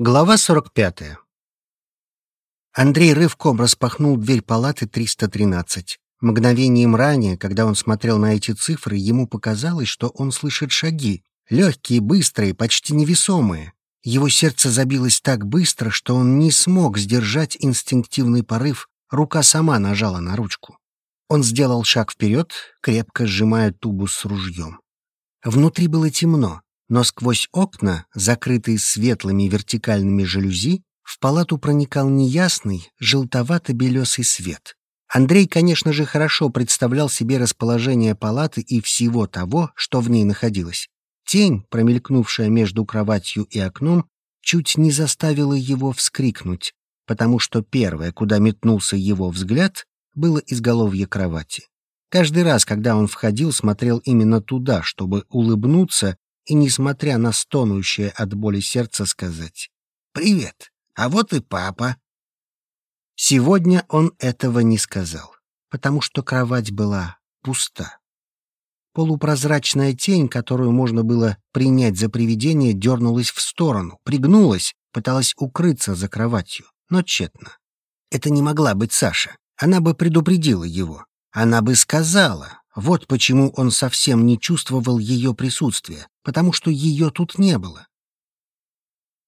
Глава 45. Андрей рывком распахнул дверь палаты 313. Мгновением ранее, когда он смотрел на эти цифры, ему показалось, что он слышит шаги. Легкие, быстрые, почти невесомые. Его сердце забилось так быстро, что он не смог сдержать инстинктивный порыв, рука сама нажала на ручку. Он сделал шаг вперед, крепко сжимая тубус с ружьем. Внутри было темно. Но сквозь окна, закрытые светлыми вертикальными жалюзи, в палату проникал неясный, желтовато-белесый свет. Андрей, конечно же, хорошо представлял себе расположение палаты и всего того, что в ней находилось. Тень, промелькнувшая между кроватью и окном, чуть не заставила его вскрикнуть, потому что первое, куда метнулся его взгляд, было изголовье кровати. Каждый раз, когда он входил, смотрел именно туда, чтобы улыбнуться и, несмотря на стонущее от боли сердце, сказать «Привет, а вот и папа». Сегодня он этого не сказал, потому что кровать была пуста. Полупрозрачная тень, которую можно было принять за привидение, дернулась в сторону, пригнулась, пыталась укрыться за кроватью, но тщетно. Это не могла быть Саша. Она бы предупредила его. Она бы сказала, вот почему он совсем не чувствовал ее присутствия, потому что ее тут не было.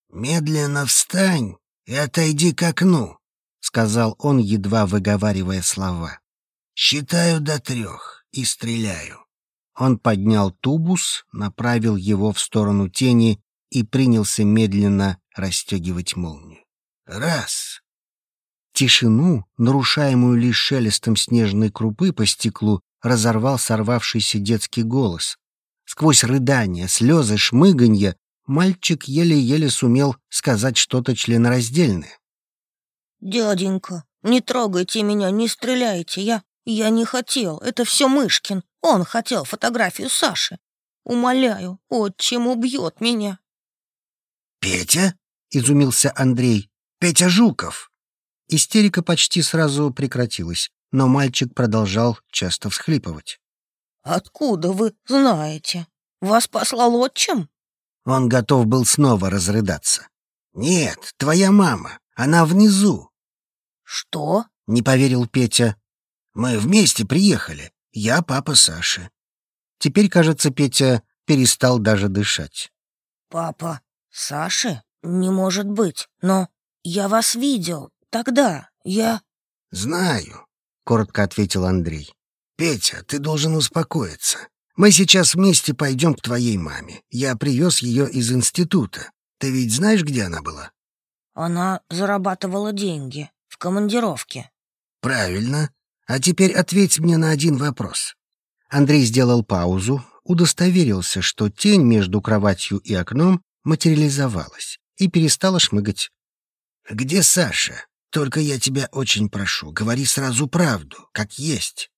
«Медленно встань и отойди к окну», — сказал он, едва выговаривая слова. «Считаю до трех и стреляю». Он поднял тубус, направил его в сторону тени и принялся медленно расстегивать молнию. «Раз!» Тишину, нарушаемую лишь шелестом снежной крупы по стеклу, разорвал сорвавшийся детский голос. Сквозь рыдания, слезы, шмыганье мальчик еле-еле сумел сказать что-то членораздельное. «Дяденька, не трогайте меня, не стреляйте, я... я не хотел, это все Мышкин, он хотел фотографию Саши. Умоляю, отчим убьет меня». «Петя?» — изумился Андрей. «Петя Жуков!» Истерика почти сразу прекратилась но мальчик продолжал часто всхлипывать. «Откуда вы знаете? Вас послал отчим?» Он готов был снова разрыдаться. «Нет, твоя мама, она внизу». «Что?» — не поверил Петя. «Мы вместе приехали, я папа Саши». Теперь, кажется, Петя перестал даже дышать. «Папа Саши? Не может быть, но я вас видел тогда, я...» «Знаю, — коротко ответил Андрей. «Петя, ты должен успокоиться. Мы сейчас вместе пойдем к твоей маме. Я привез ее из института. Ты ведь знаешь, где она была?» «Она зарабатывала деньги в командировке». «Правильно. А теперь ответь мне на один вопрос». Андрей сделал паузу, удостоверился, что тень между кроватью и окном материализовалась и перестала шмыгать. «Где Саша?» Только я тебя очень прошу, говори сразу правду, как есть».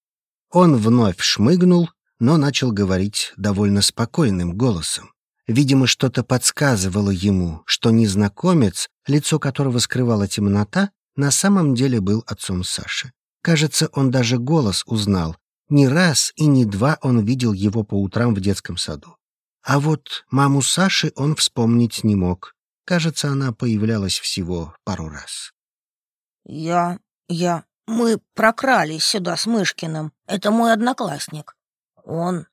Он вновь шмыгнул, но начал говорить довольно спокойным голосом. Видимо, что-то подсказывало ему, что незнакомец, лицо которого скрывала темнота, на самом деле был отцом Саши. Кажется, он даже голос узнал. Не раз и не два он видел его по утрам в детском саду. А вот маму Саши он вспомнить не мог. Кажется, она появлялась всего пару раз. «Я... я... Мы прокрались сюда с Мышкиным. Это мой одноклассник. Он...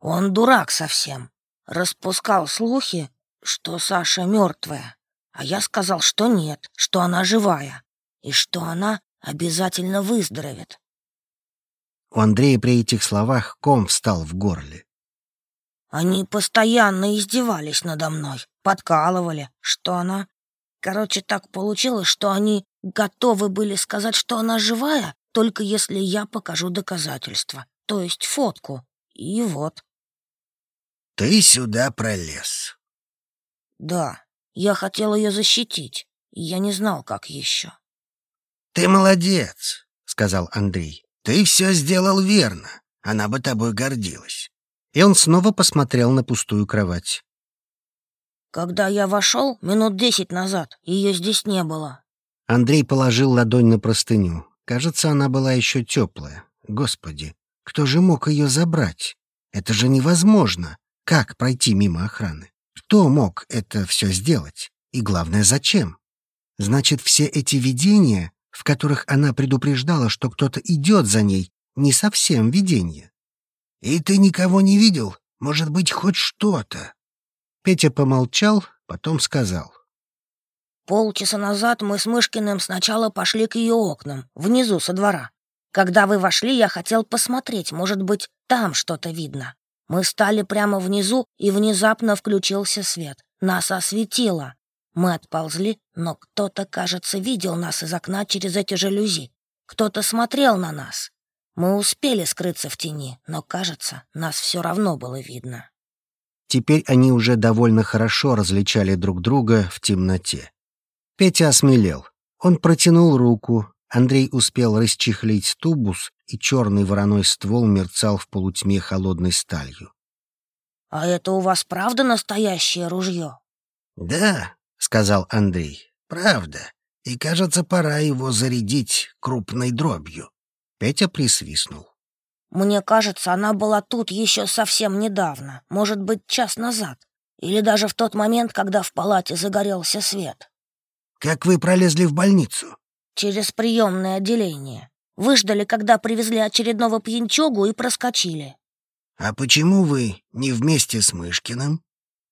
он дурак совсем. Распускал слухи, что Саша мертвая. А я сказал, что нет, что она живая. И что она обязательно выздоровеет. У Андрея при этих словах ком встал в горле. Они постоянно издевались надо мной, подкалывали, что она Короче, так получилось, что они готовы были сказать, что она живая, только если я покажу доказательства, то есть фотку. И вот. Ты сюда пролез. Да, я хотел ее защитить, я не знал, как еще. Ты молодец, сказал Андрей. Ты все сделал верно. Она бы тобой гордилась. И он снова посмотрел на пустую кровать. Когда я вошел минут десять назад, ее здесь не было. Андрей положил ладонь на простыню. Кажется, она была еще теплая. Господи, кто же мог ее забрать? Это же невозможно. Как пройти мимо охраны? Кто мог это все сделать? И главное, зачем? Значит, все эти видения, в которых она предупреждала, что кто-то идет за ней, не совсем видение. «И ты никого не видел? Может быть, хоть что-то?» Петя помолчал, потом сказал. Полчаса назад мы с Мышкиным сначала пошли к ее окнам, внизу со двора. Когда вы вошли, я хотел посмотреть, может быть, там что-то видно. Мы стали прямо внизу, и внезапно включился свет. Нас осветило. Мы отползли, но кто-то, кажется, видел нас из окна через эти жалюзи. Кто-то смотрел на нас. Мы успели скрыться в тени, но, кажется, нас все равно было видно. Теперь они уже довольно хорошо различали друг друга в темноте. Петя осмелел. Он протянул руку. Андрей успел расчехлить тубус, и черный вороной ствол мерцал в полутьме холодной сталью. «А это у вас правда настоящее ружье?» «Да», — сказал Андрей, — «правда. И, кажется, пора его зарядить крупной дробью». Петя присвистнул. «Мне кажется, она была тут еще совсем недавно, может быть, час назад, или даже в тот момент, когда в палате загорелся свет». Как вы пролезли в больницу? Через приемное отделение. Выждали, когда привезли очередного пьянчугу и проскочили. А почему вы не вместе с Мышкиным?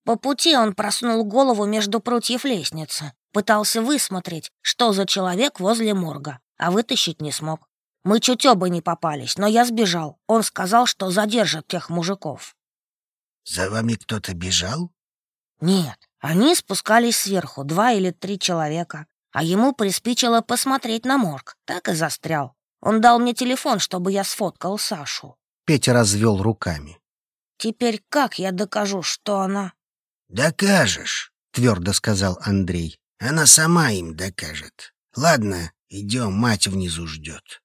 По пути он просунул голову между прутьев лестницы. Пытался высмотреть, что за человек возле морга, а вытащить не смог. Мы чуть оба не попались, но я сбежал. Он сказал, что задержат тех мужиков. За вами кто-то бежал? Нет, они спускались сверху, два или три человека, а ему приспичило посмотреть на морг, так и застрял. Он дал мне телефон, чтобы я сфоткал Сашу. Петя развел руками. Теперь как я докажу, что она... Докажешь, твердо сказал Андрей. Она сама им докажет. Ладно, идем, мать внизу ждет.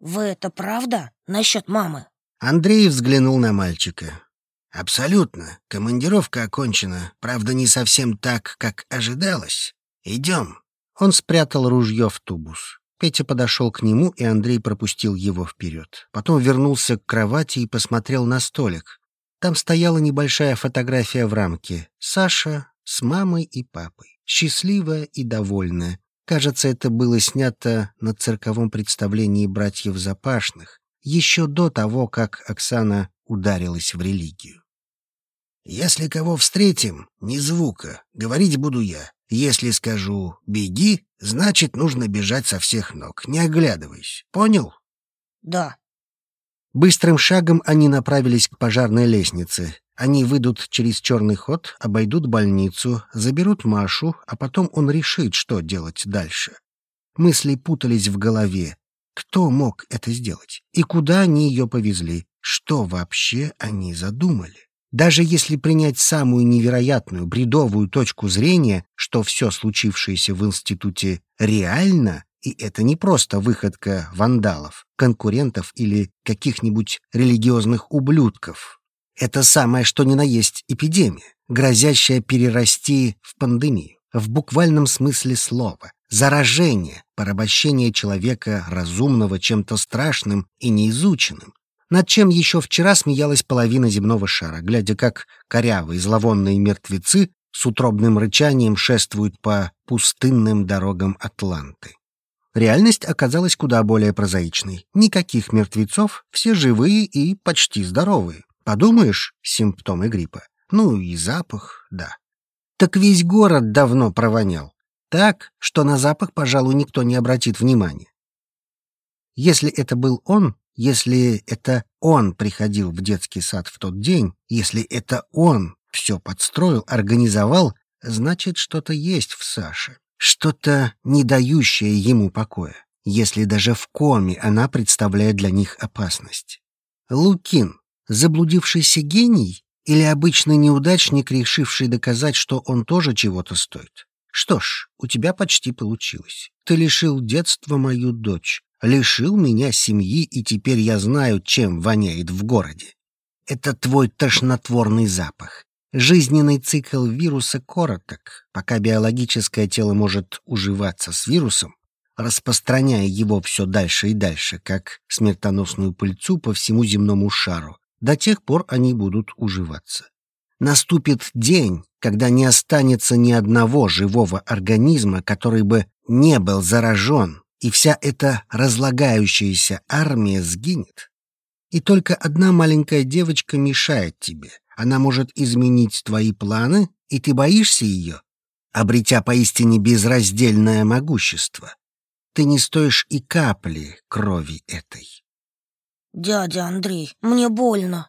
Вы это правда насчет мамы? Андрей взглянул на мальчика. «Абсолютно. Командировка окончена. Правда, не совсем так, как ожидалось. Идем». Он спрятал ружье в тубус. Петя подошел к нему, и Андрей пропустил его вперед. Потом вернулся к кровати и посмотрел на столик. Там стояла небольшая фотография в рамке. Саша с мамой и папой. Счастливая и довольная. Кажется, это было снято на цирковом представлении братьев Запашных, еще до того, как Оксана ударилась в религию. «Если кого встретим, ни звука, говорить буду я. Если скажу «беги», значит, нужно бежать со всех ног, не оглядываясь. Понял?» «Да». Быстрым шагом они направились к пожарной лестнице. Они выйдут через черный ход, обойдут больницу, заберут Машу, а потом он решит, что делать дальше. Мысли путались в голове. Кто мог это сделать? И куда они ее повезли? Что вообще они задумали? Даже если принять самую невероятную, бредовую точку зрения, что все случившееся в институте реально, и это не просто выходка вандалов, конкурентов или каких-нибудь религиозных ублюдков. Это самое что ни на есть эпидемия, грозящая перерасти в пандемию, в буквальном смысле слова, заражение, порабощение человека разумного чем-то страшным и неизученным, над чем еще вчера смеялась половина земного шара, глядя, как корявые зловонные мертвецы с утробным рычанием шествуют по пустынным дорогам Атланты. Реальность оказалась куда более прозаичной. Никаких мертвецов, все живые и почти здоровые. Подумаешь, симптомы гриппа. Ну и запах, да. Так весь город давно провонял. Так, что на запах, пожалуй, никто не обратит внимания. Если это был он, если это он приходил в детский сад в тот день, если это он все подстроил, организовал, значит, что-то есть в Саше. Что-то, не дающее ему покоя, если даже в коме она представляет для них опасность. Лукин, заблудившийся гений или обычный неудачник, решивший доказать, что он тоже чего-то стоит? Что ж, у тебя почти получилось. Ты лишил детства мою дочь, лишил меня семьи, и теперь я знаю, чем воняет в городе. Это твой тошнотворный запах. Жизненный цикл вируса короток, пока биологическое тело может уживаться с вирусом, распространяя его все дальше и дальше, как смертоносную пыльцу по всему земному шару. До тех пор они будут уживаться. Наступит день, когда не останется ни одного живого организма, который бы не был заражен, и вся эта разлагающаяся армия сгинет. И только одна маленькая девочка мешает тебе. Она может изменить твои планы, и ты боишься ее, обретя поистине безраздельное могущество. Ты не стоишь и капли крови этой. «Дядя Андрей, мне больно».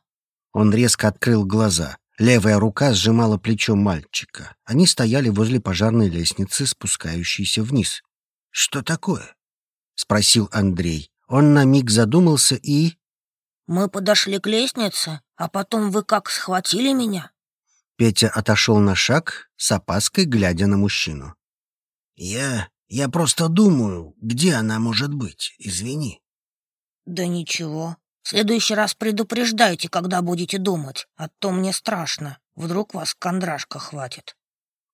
Он резко открыл глаза. Левая рука сжимала плечо мальчика. Они стояли возле пожарной лестницы, спускающейся вниз. «Что такое?» — спросил Андрей. Он на миг задумался и... «Мы подошли к лестнице, а потом вы как схватили меня?» Петя отошел на шаг, с опаской глядя на мужчину. «Я... я просто думаю, где она может быть, извини». «Да ничего. В следующий раз предупреждайте, когда будете думать, а то мне страшно. Вдруг вас кондрашка хватит».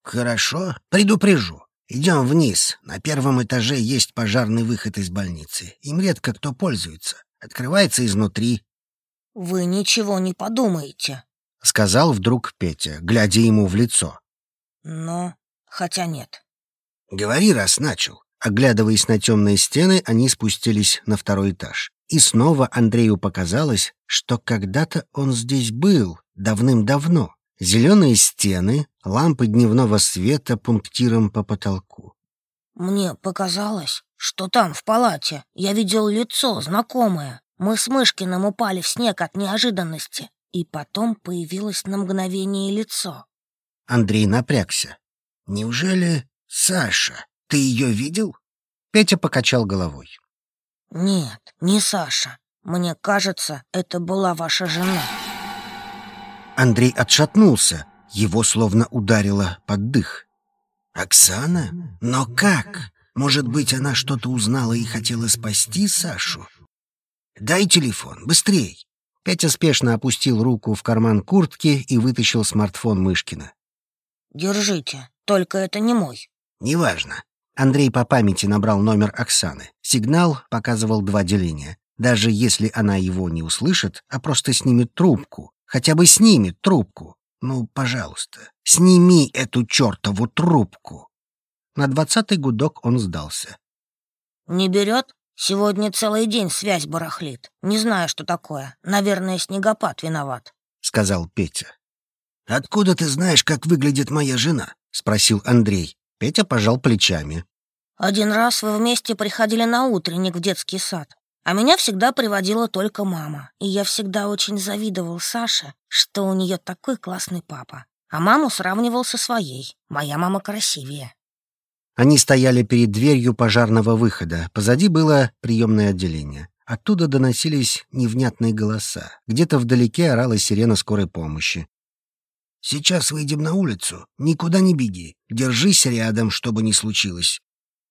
«Хорошо, предупрежу. Идем вниз. На первом этаже есть пожарный выход из больницы. Им редко кто пользуется. Открывается изнутри». «Вы ничего не подумаете», — сказал вдруг Петя, глядя ему в лицо. «Но... хотя нет». «Говори, раз начал». Оглядываясь на темные стены, они спустились на второй этаж. И снова Андрею показалось, что когда-то он здесь был, давным-давно. Зеленые стены, лампы дневного света пунктиром по потолку. «Мне показалось, что там, в палате, я видел лицо знакомое. Мы с Мышкиным упали в снег от неожиданности, и потом появилось на мгновение лицо». Андрей напрягся. «Неужели Саша? Ты ее видел?» Петя покачал головой. «Нет, не Саша. Мне кажется, это была ваша жена». Андрей отшатнулся. Его словно ударило под дых. «Оксана? Но как? Может быть, она что-то узнала и хотела спасти Сашу? Дай телефон, быстрей!» Петя спешно опустил руку в карман куртки и вытащил смартфон Мышкина. «Держите, только это не мой». «Неважно. Андрей по памяти набрал номер Оксаны. Сигнал показывал два деления. Даже если она его не услышит, а просто снимет трубку. Хотя бы снимет трубку. Ну, пожалуйста, сними эту чертову трубку. На двадцатый гудок он сдался. «Не берет? Сегодня целый день связь барахлит. Не знаю, что такое. Наверное, снегопад виноват», — сказал Петя. «Откуда ты знаешь, как выглядит моя жена?» — спросил Андрей. Петя пожал плечами. «Один раз вы вместе приходили на утренник в детский сад, а меня всегда приводила только мама, и я всегда очень завидовал Саше, что у нее такой классный папа, а маму сравнивал со своей. Моя мама красивее». Они стояли перед дверью пожарного выхода. Позади было приемное отделение. Оттуда доносились невнятные голоса. Где-то вдалеке орала сирена скорой помощи. Сейчас выйдем на улицу. Никуда не беги. Держись рядом, чтобы не случилось.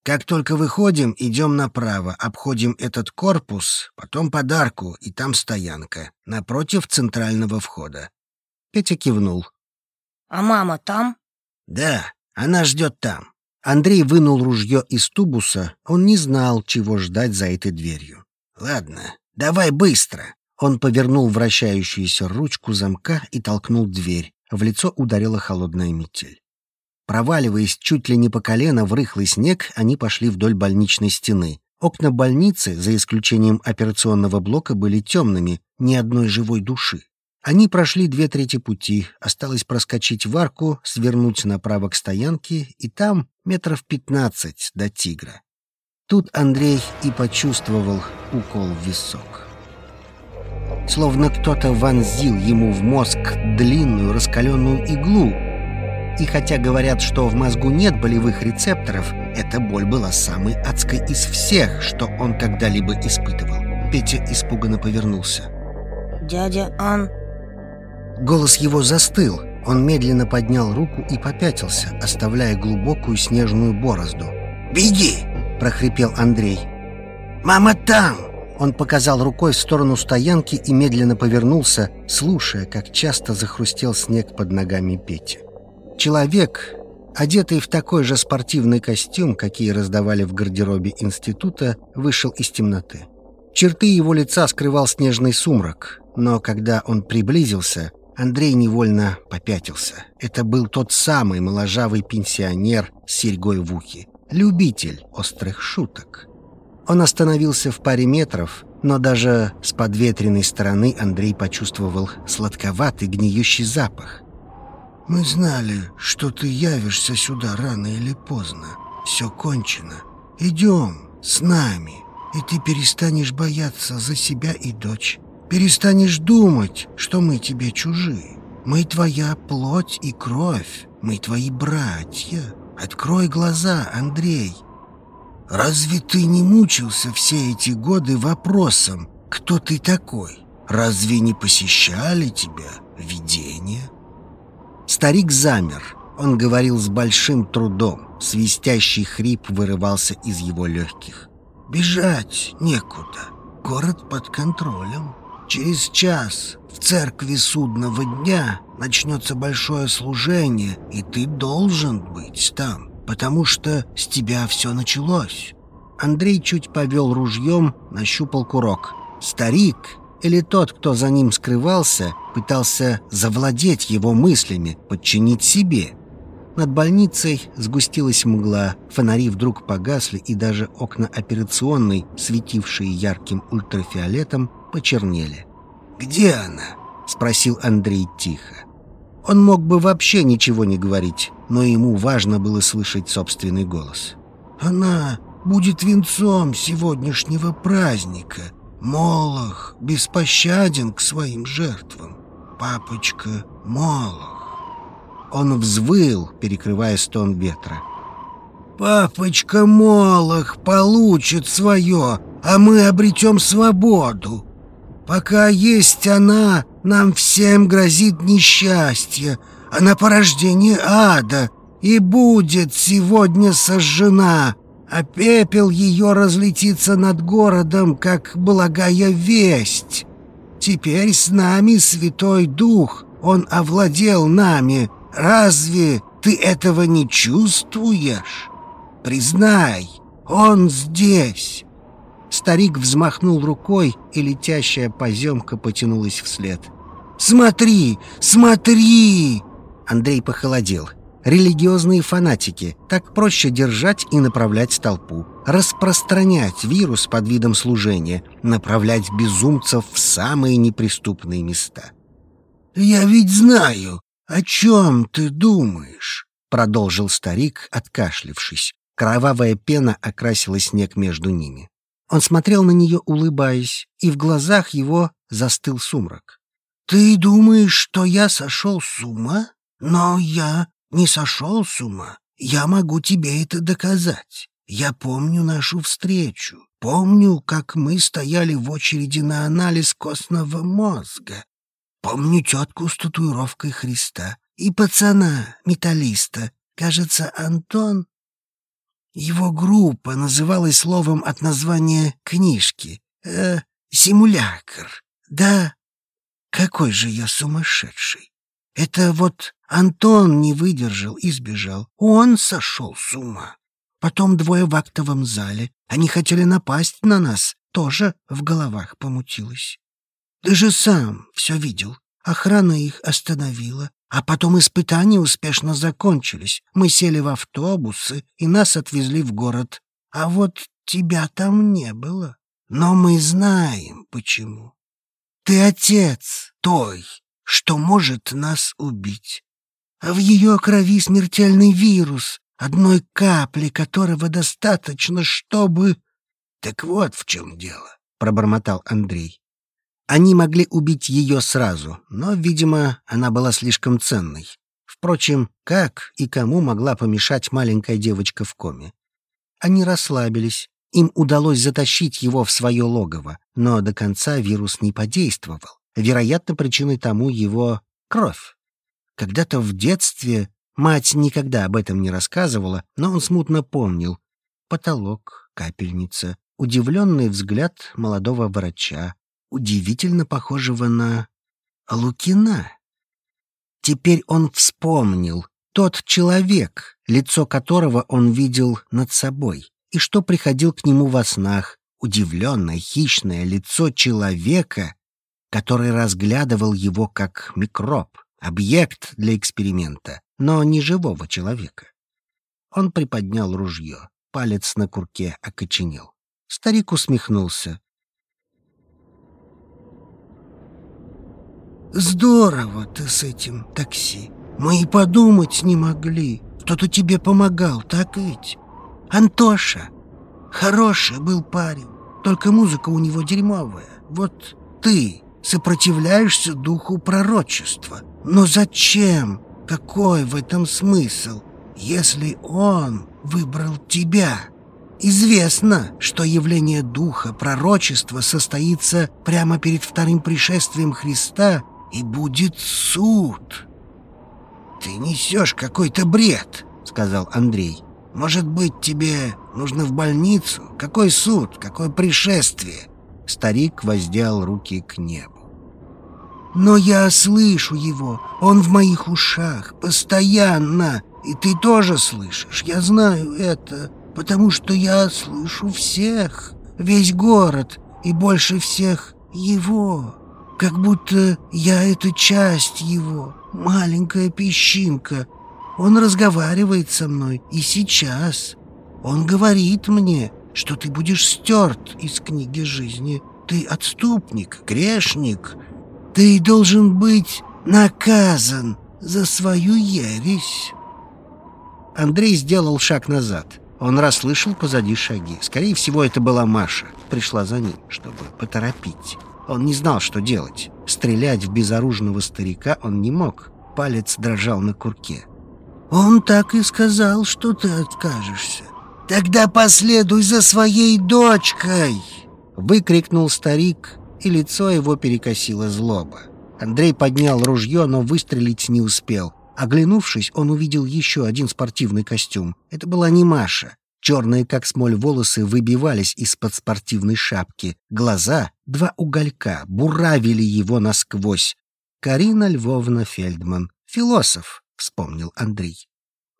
Как только выходим, идем направо, обходим этот корпус, потом подарку, и там стоянка, напротив центрального входа. Петя кивнул. «А мама там?» «Да, она ждет там». Андрей вынул ружье из тубуса. Он не знал, чего ждать за этой дверью. «Ладно, давай быстро». Он повернул вращающуюся ручку замка и толкнул дверь. В лицо ударила холодная метель. Проваливаясь чуть ли не по колено в рыхлый снег, они пошли вдоль больничной стены. Окна больницы, за исключением операционного блока, были темными, ни одной живой души. Они прошли две трети пути, осталось проскочить в арку, свернуть направо к стоянке, и там метров пятнадцать до тигра. Тут Андрей и почувствовал укол в висок. Словно кто-то вонзил ему в мозг длинную раскаленную иглу. И хотя говорят, что в мозгу нет болевых рецепторов, эта боль была самой адской из всех, что он когда-либо испытывал. Петя испуганно повернулся. «Дядя Ан...» Голос его застыл. Он медленно поднял руку и попятился, оставляя глубокую снежную борозду. «Беги!» — прохрипел Андрей. «Мама там!» Он показал рукой в сторону стоянки и медленно повернулся, слушая, как часто захрустел снег под ногами Пети. Человек, одетый в такой же спортивный костюм, какие раздавали в гардеробе института, вышел из темноты. Черты его лица скрывал снежный сумрак, но когда он приблизился, Андрей невольно попятился. Это был тот самый моложавый пенсионер с серьгой в ухе. Любитель острых шуток. Он остановился в паре метров, но даже с подветренной стороны Андрей почувствовал сладковатый гниющий запах. «Мы знали, что ты явишься сюда рано или поздно. Все кончено. Идем с нами, и ты перестанешь бояться за себя и дочь. Перестанешь думать, что мы тебе чужие. Мы твоя плоть и кровь, мы твои братья. Открой глаза, Андрей. Разве ты не мучился все эти годы вопросом, кто ты такой? Разве не посещали тебя видения? Старик замер. Он говорил с большим трудом. Свистящий хрип вырывался из его легких. «Бежать некуда. Город под контролем. Через час в церкви судного дня начнется большое служение, и ты должен быть там, потому что с тебя все началось». Андрей чуть повел ружьем, нащупал курок. Старик, или тот, кто за ним скрывался, пытался завладеть его мыслями, подчинить себе. Над больницей сгустилась мгла, фонари вдруг погасли, и даже окна операционной, светившие ярким ультрафиолетом, почернели. «Где она?» — спросил Андрей тихо. Он мог бы вообще ничего не говорить, но ему важно было слышать собственный голос. «Она будет венцом сегодняшнего праздника. Молох беспощаден к своим жертвам. Папочка Молох». Он взвыл, перекрывая стон ветра. «Папочка Молох получит свое, а мы обретем свободу. Пока есть она, нам всем грозит несчастье, она порождение ада и будет сегодня сожжена, а пепел ее разлетится над городом, как благая весть. Теперь с нами Святой Дух, он овладел нами. Разве ты этого не чувствуешь? Признай, он здесь». Старик взмахнул рукой, и летящая поземка потянулась вслед. «Смотри! Смотри!» Андрей похолодел. Религиозные фанатики. Так проще держать и направлять толпу. Распространять вирус под видом служения. Направлять безумцев в самые неприступные места. «Я ведь знаю, о чем ты думаешь», — продолжил старик, откашлившись. Кровавая пена окрасила снег между ними. Он смотрел на нее, улыбаясь, и в глазах его застыл сумрак. «Ты думаешь, что я сошел с ума? Но я не сошел с ума. Я могу тебе это доказать. Я помню нашу встречу. Помню, как мы стояли в очереди на анализ костного мозга. Помню тетку с татуировкой Христа и пацана, металлиста. Кажется, Антон его группа называлась словом от названия книжки. Э, симулякр. Да, какой же я сумасшедший. Это вот Антон не выдержал и сбежал. Он сошел с ума. Потом двое в актовом зале. Они хотели напасть на нас. Тоже в головах помутилось. Ты же сам все видел. Охрана их остановила. А потом испытания успешно закончились. Мы сели в автобусы, и нас отвезли в город. А вот тебя там не было. Но мы знаем, почему. Ты отец той, что может нас убить. А в ее крови смертельный вирус, одной капли которого достаточно, чтобы... Так вот в чем дело, — пробормотал Андрей. Они могли убить ее сразу, но, видимо, она была слишком ценной. Впрочем, как и кому могла помешать маленькая девочка в коме? Они расслабились. Им удалось затащить его в свое логово, но до конца вирус не подействовал. Вероятно, причиной тому его кровь. Когда-то в детстве мать никогда об этом не рассказывала, но он смутно помнил. Потолок, капельница, удивленный взгляд молодого врача, удивительно похожего на Лукина. Теперь он вспомнил тот человек, лицо которого он видел над собой, и что приходил к нему во снах, удивленное, хищное лицо человека, который разглядывал его как микроб, объект для эксперимента, но не живого человека. Он приподнял ружье, палец на курке окоченел. Старик усмехнулся. «Здорово ты с этим такси. Мы и подумать не могли. Кто-то тебе помогал, так ведь? Антоша. Хороший был парень, только музыка у него дерьмовая. Вот ты сопротивляешься духу пророчества. Но зачем? Какой в этом смысл, если он выбрал тебя?» Известно, что явление духа пророчества состоится прямо перед вторым пришествием Христа и будет суд. «Ты несешь какой-то бред», — сказал Андрей. «Может быть, тебе нужно в больницу? Какой суд? Какое пришествие?» Старик воздел руки к небу. «Но я слышу его, он в моих ушах, постоянно, и ты тоже слышишь, я знаю это, потому что я слышу всех, весь город и больше всех его». Как будто я — это часть его, маленькая песчинка. Он разговаривает со мной и сейчас. Он говорит мне, что ты будешь стерт из книги жизни. Ты отступник, грешник. Ты должен быть наказан за свою ересь. Андрей сделал шаг назад. Он расслышал позади шаги. Скорее всего, это была Маша. Пришла за ним, чтобы поторопить. Он не знал, что делать. Стрелять в безоружного старика он не мог. Палец дрожал на курке. «Он так и сказал, что ты откажешься. Тогда последуй за своей дочкой!» Выкрикнул старик, и лицо его перекосило злоба. Андрей поднял ружье, но выстрелить не успел. Оглянувшись, он увидел еще один спортивный костюм. Это была не Маша. Черные, как смоль, волосы выбивались из-под спортивной шапки. Глаза, два уголька, буравили его насквозь. Карина Львовна Фельдман. Философ, вспомнил Андрей.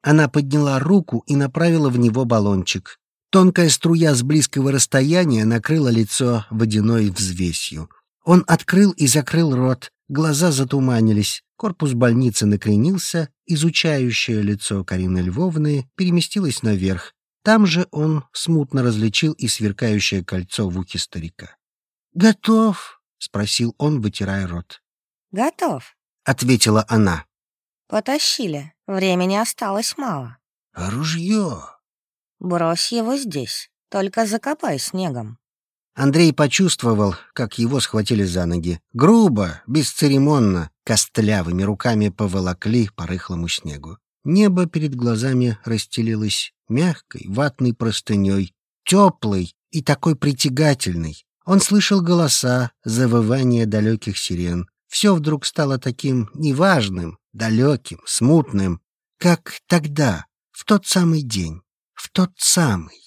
Она подняла руку и направила в него баллончик. Тонкая струя с близкого расстояния накрыла лицо водяной взвесью. Он открыл и закрыл рот, глаза затуманились, корпус больницы накренился, изучающее лицо Карины Львовны переместилось наверх, там же он смутно различил и сверкающее кольцо в ухе старика. «Готов?» — спросил он, вытирая рот. «Готов», — ответила она. «Потащили. Времени осталось мало». «А ружье?» «Брось его здесь. Только закопай снегом». Андрей почувствовал, как его схватили за ноги. Грубо, бесцеремонно, костлявыми руками поволокли по рыхлому снегу. Небо перед глазами расстелилось мягкой ватной простыней, теплой и такой притягательной. Он слышал голоса, завывание далеких сирен. Все вдруг стало таким неважным, далеким, смутным, как тогда, в тот самый день, в тот самый.